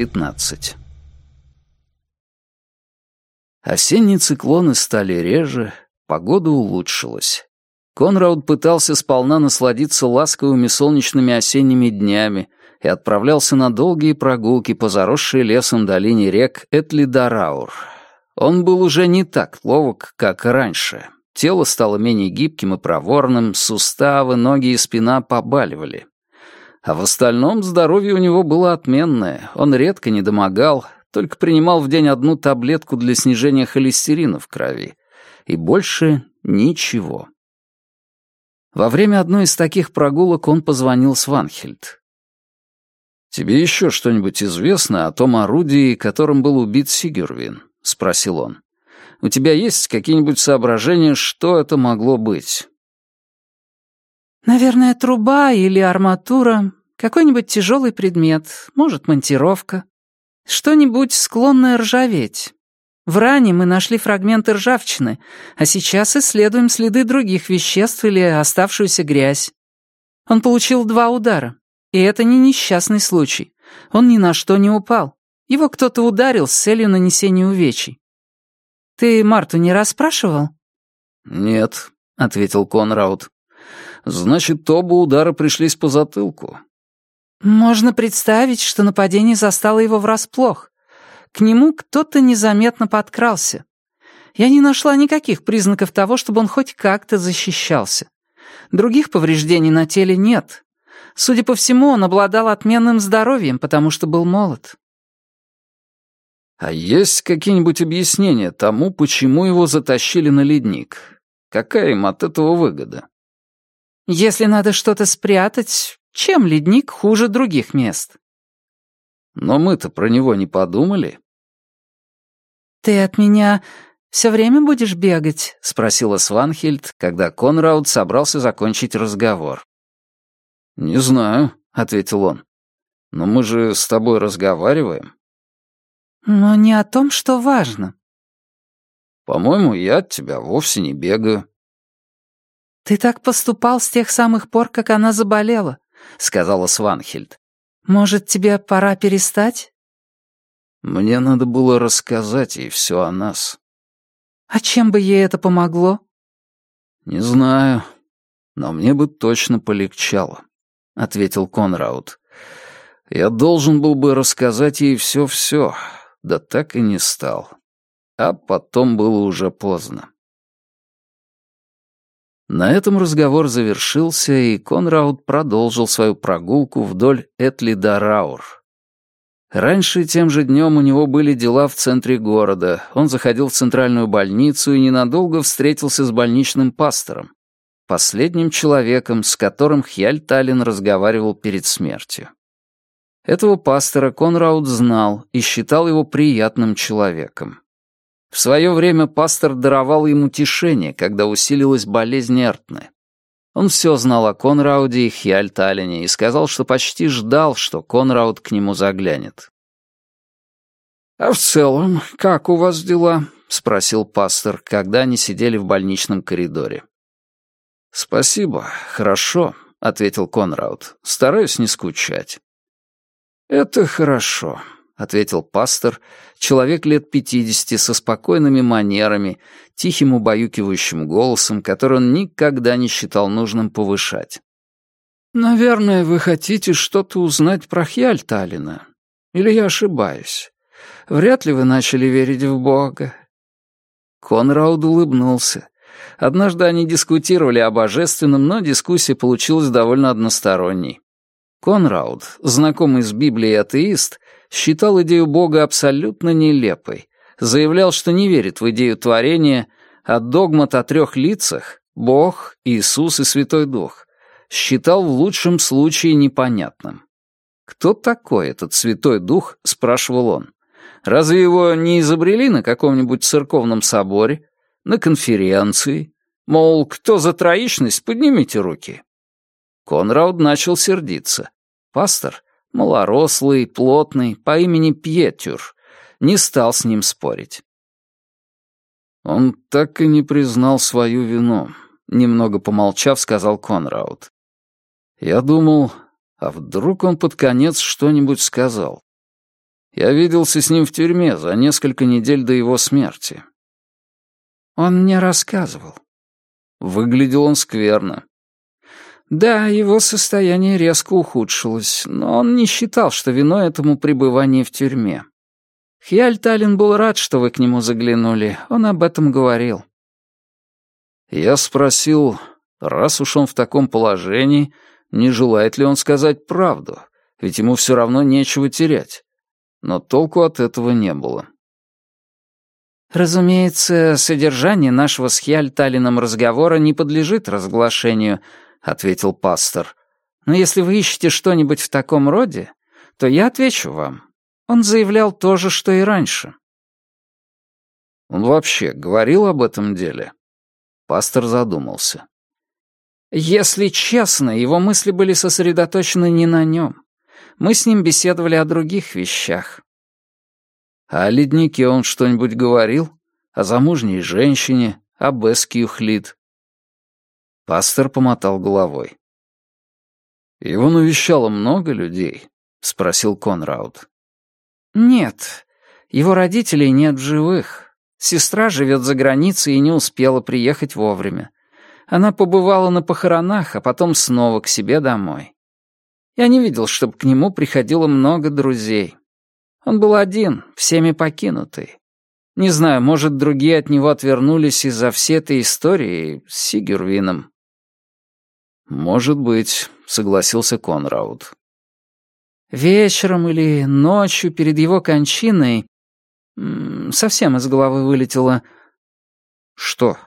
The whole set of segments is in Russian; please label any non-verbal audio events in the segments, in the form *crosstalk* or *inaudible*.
15. Осенние циклоны стали реже, погода улучшилась. Конрауд пытался сполна насладиться ласковыми солнечными осенними днями и отправлялся на долгие прогулки по заросшей лесом долине рек Этли-Дараур. Он был уже не так ловок, как раньше. Тело стало менее гибким и проворным, суставы, ноги и спина побаливали. А в остальном здоровье у него было отменное, он редко недомогал, только принимал в день одну таблетку для снижения холестерина в крови. И больше ничего. Во время одной из таких прогулок он позвонил Сванхельд. «Тебе еще что-нибудь известно о том орудии, которым был убит Сигервин?» — спросил он. «У тебя есть какие-нибудь соображения, что это могло быть?» «Наверное, труба или арматура, какой-нибудь тяжелый предмет, может, монтировка. Что-нибудь склонное ржаветь. В ране мы нашли фрагменты ржавчины, а сейчас исследуем следы других веществ или оставшуюся грязь. Он получил два удара, и это не несчастный случай. Он ни на что не упал. Его кто-то ударил с целью нанесения увечий. Ты Марту не расспрашивал? «Нет», — ответил Конрауд. «Значит, оба удара пришлись по затылку». «Можно представить, что нападение застало его врасплох. К нему кто-то незаметно подкрался. Я не нашла никаких признаков того, чтобы он хоть как-то защищался. Других повреждений на теле нет. Судя по всему, он обладал отменным здоровьем, потому что был молод. А есть какие-нибудь объяснения тому, почему его затащили на ледник? Какая им от этого выгода? Если надо что-то спрятать, чем ледник хуже других мест? Но мы-то про него не подумали. «Ты от меня все время будешь бегать?» — спросила Сванхельд, когда Конрауд собрался закончить разговор. «Не знаю», — ответил он. «Но мы же с тобой разговариваем». «Но не о том, что важно». «По-моему, я от тебя вовсе не бегаю». «Ты так поступал с тех самых пор, как она заболела», — сказала Сванхельд. Может, тебе пора перестать?» Мне надо было рассказать ей все о нас. А чем бы ей это помогло? Не знаю, но мне бы точно полегчало, ответил Конрауд. Я должен был бы рассказать ей все-все, да так и не стал. А потом было уже поздно. На этом разговор завершился, и Конрауд продолжил свою прогулку вдоль Этли-Дараур. Раньше тем же днем у него были дела в центре города. Он заходил в центральную больницу и ненадолго встретился с больничным пастором, последним человеком, с которым Хьяль Таллин разговаривал перед смертью. Этого пастора Конрауд знал и считал его приятным человеком. В свое время пастор даровал ему утешение, когда усилилась болезнь Эртны. Он все знал о Конрауде и Хьяльталине и сказал, что почти ждал, что Конрауд к нему заглянет. «А в целом, как у вас дела?» — спросил пастор, когда они сидели в больничном коридоре. «Спасибо, хорошо», — ответил Конрауд. «Стараюсь не скучать». «Это хорошо ответил пастор, человек лет пятидесяти со спокойными манерами, тихим убаюкивающим голосом, который он никогда не считал нужным повышать. «Наверное, вы хотите что-то узнать про Хьяльталина. Или я ошибаюсь? Вряд ли вы начали верить в Бога». Конрауд улыбнулся. Однажды они дискутировали о божественном, но дискуссия получилась довольно односторонней. Конрауд, знакомый с Библией атеист, считал идею Бога абсолютно нелепой, заявлял, что не верит в идею творения, а догмат о трех лицах — Бог, Иисус и Святой Дух — считал в лучшем случае непонятным. «Кто такой этот Святой Дух?» — спрашивал он. «Разве его не изобрели на каком-нибудь церковном соборе, на конференции? Мол, кто за троичность, поднимите руки». Конрауд начал сердиться. Пастор, малорослый, плотный, по имени Пьетюр, не стал с ним спорить. «Он так и не признал свою вину», — немного помолчав, сказал Конрауд. «Я думал, а вдруг он под конец что-нибудь сказал?» Я виделся с ним в тюрьме за несколько недель до его смерти. Он мне рассказывал. Выглядел он скверно. Да, его состояние резко ухудшилось, но он не считал, что виной этому пребывание в тюрьме. Хьяльталин был рад, что вы к нему заглянули, он об этом говорил. Я спросил, раз уж он в таком положении, не желает ли он сказать правду, ведь ему все равно нечего терять. Но толку от этого не было. «Разумеется, содержание нашего с Хьяльталином разговора не подлежит разглашению», — ответил пастор. «Но если вы ищете что-нибудь в таком роде, то я отвечу вам. Он заявлял то же, что и раньше». «Он вообще говорил об этом деле?» Пастор задумался. Если честно, его мысли были сосредоточены не на нем. Мы с ним беседовали о других вещах. А о леднике он что-нибудь говорил? О замужней женщине? Об Эскьюхлид? Пастор помотал головой. «Его навещало много людей?» — спросил Конрауд. «Нет, его родителей нет в живых. Сестра живет за границей и не успела приехать вовремя. Она побывала на похоронах, а потом снова к себе домой. Я не видел, чтобы к нему приходило много друзей. Он был один, всеми покинутый. Не знаю, может, другие от него отвернулись из-за всей этой истории с Сигюрвином. «Может быть», — согласился Конрауд. Вечером или ночью перед его кончиной совсем из головы вылетело. Что?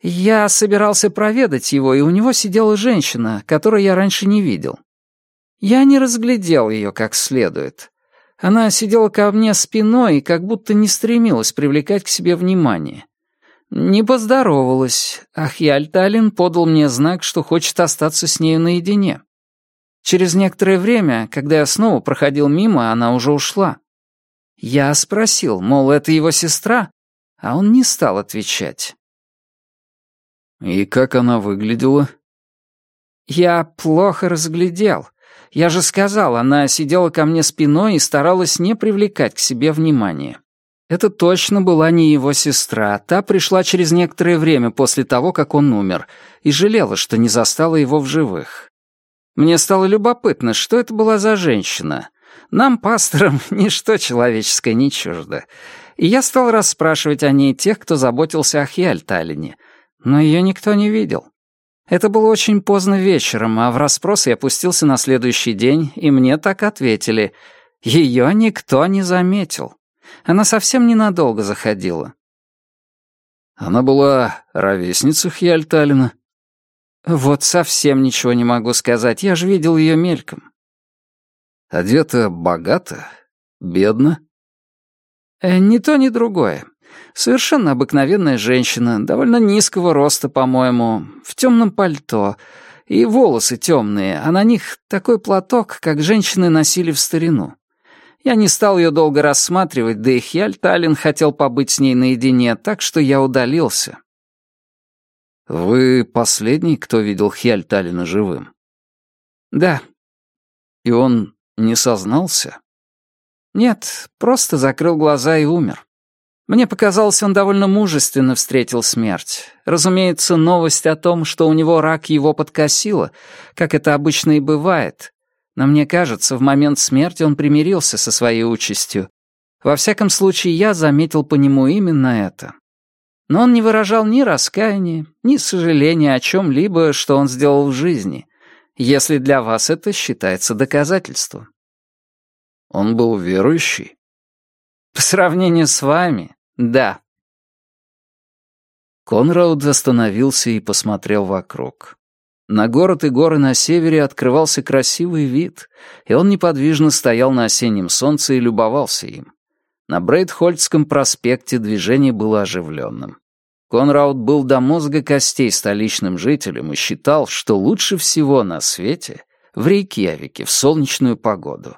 Я собирался проведать его, и у него сидела женщина, которую я раньше не видел. Я не разглядел ее как следует. Она сидела ко мне спиной и как будто не стремилась привлекать к себе внимание. Не поздоровалась, а Хьяльталин подал мне знак, что хочет остаться с нею наедине. Через некоторое время, когда я снова проходил мимо, она уже ушла. Я спросил, мол, это его сестра, а он не стал отвечать. «И как она выглядела?» «Я плохо разглядел. Я же сказал, она сидела ко мне спиной и старалась не привлекать к себе внимания. Это точно была не его сестра, та пришла через некоторое время после того, как он умер, и жалела, что не застала его в живых. Мне стало любопытно, что это была за женщина. Нам, пасторам, *laughs* ничто человеческое не чуждо. И я стал расспрашивать о ней тех, кто заботился о Хьяльталине, но ее никто не видел. Это было очень поздно вечером, а в расспросы я опустился на следующий день, и мне так ответили. Ее никто не заметил. Она совсем ненадолго заходила. Она была ровесницей Хьяльталина? Вот совсем ничего не могу сказать, я же видел ее мельком. Одета богато? Бедно? Э, ни то, ни другое. Совершенно обыкновенная женщина, довольно низкого роста, по-моему, в темном пальто, и волосы темные, а на них такой платок, как женщины носили в старину. Я не стал ее долго рассматривать, да и Хьяль Таллин хотел побыть с ней наедине, так что я удалился. «Вы последний, кто видел Хьяль Таллина живым?» «Да». «И он не сознался? Нет, просто закрыл глаза и умер. Мне показалось, он довольно мужественно встретил смерть. Разумеется, новость о том, что у него рак его подкосила, как это обычно и бывает. Но мне кажется, в момент смерти он примирился со своей участью. Во всяком случае, я заметил по нему именно это. Но он не выражал ни раскаяния, ни сожаления о чем-либо, что он сделал в жизни если для вас это считается доказательством. Он был верующий? По сравнению с вами, да. Конрауд остановился и посмотрел вокруг. На город и горы на севере открывался красивый вид, и он неподвижно стоял на осеннем солнце и любовался им. На Брейдхольдском проспекте движение было оживленным. Конрауд был до мозга костей столичным жителем и считал, что лучше всего на свете в Рейкьявике в солнечную погоду.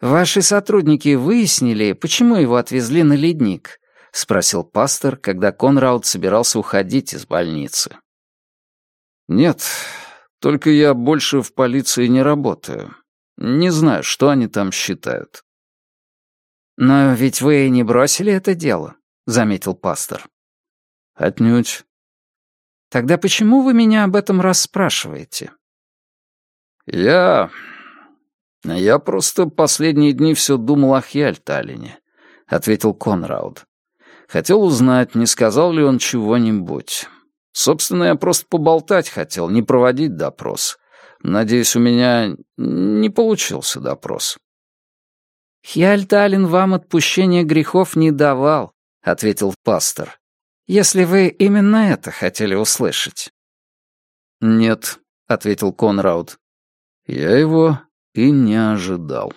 «Ваши сотрудники выяснили, почему его отвезли на ледник?» — спросил пастор, когда Конрауд собирался уходить из больницы. «Нет, только я больше в полиции не работаю. Не знаю, что они там считают». «Но ведь вы не бросили это дело», — заметил пастор. «Отнюдь». «Тогда почему вы меня об этом расспрашиваете?» «Я... я просто последние дни все думал о Хьяльталине», — ответил Конрауд. «Хотел узнать, не сказал ли он чего-нибудь. Собственно, я просто поболтать хотел, не проводить допрос. Надеюсь, у меня не получился допрос». «Хьяльталин вам отпущения грехов не давал», — ответил пастор. «Если вы именно это хотели услышать». «Нет», — ответил Конрауд. Я его и не ожидал.